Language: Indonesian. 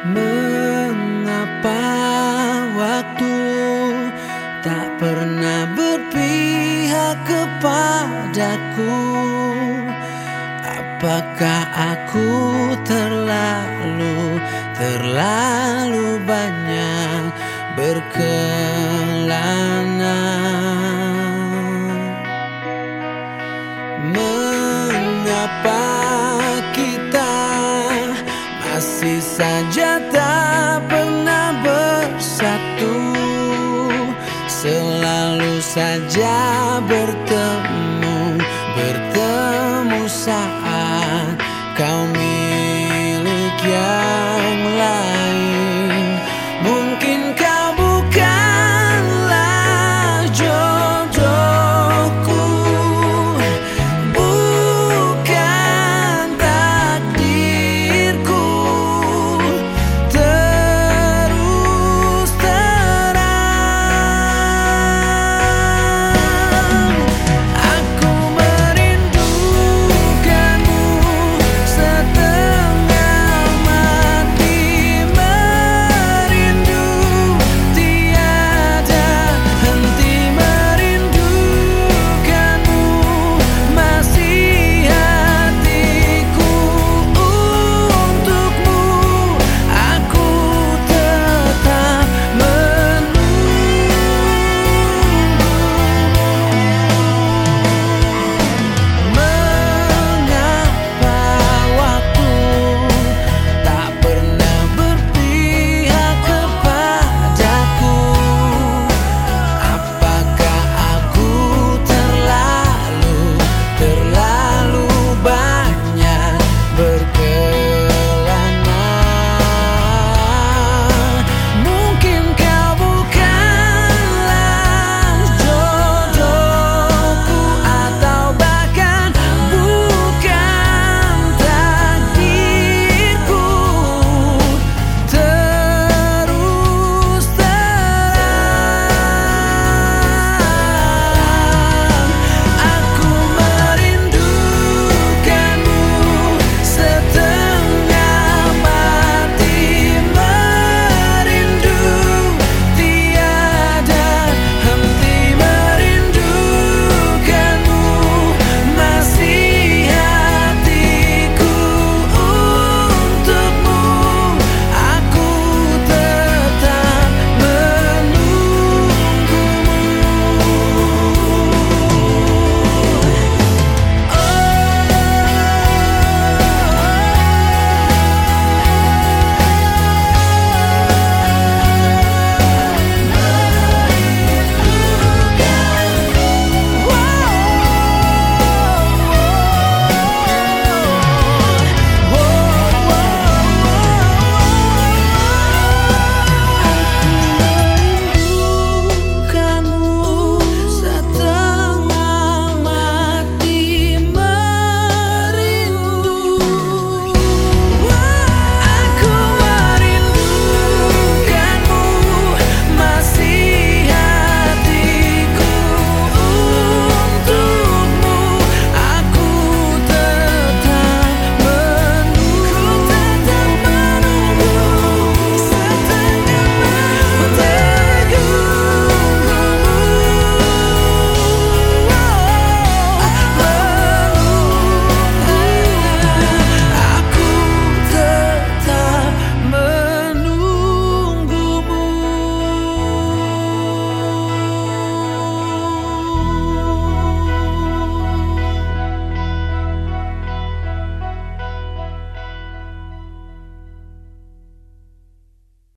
Mengapa waktu tak pernah berpihak kepadaku? Apakah aku terlalu, terlalu banyak berkelana? Saja tak pernah bersatu Selalu saja bertemu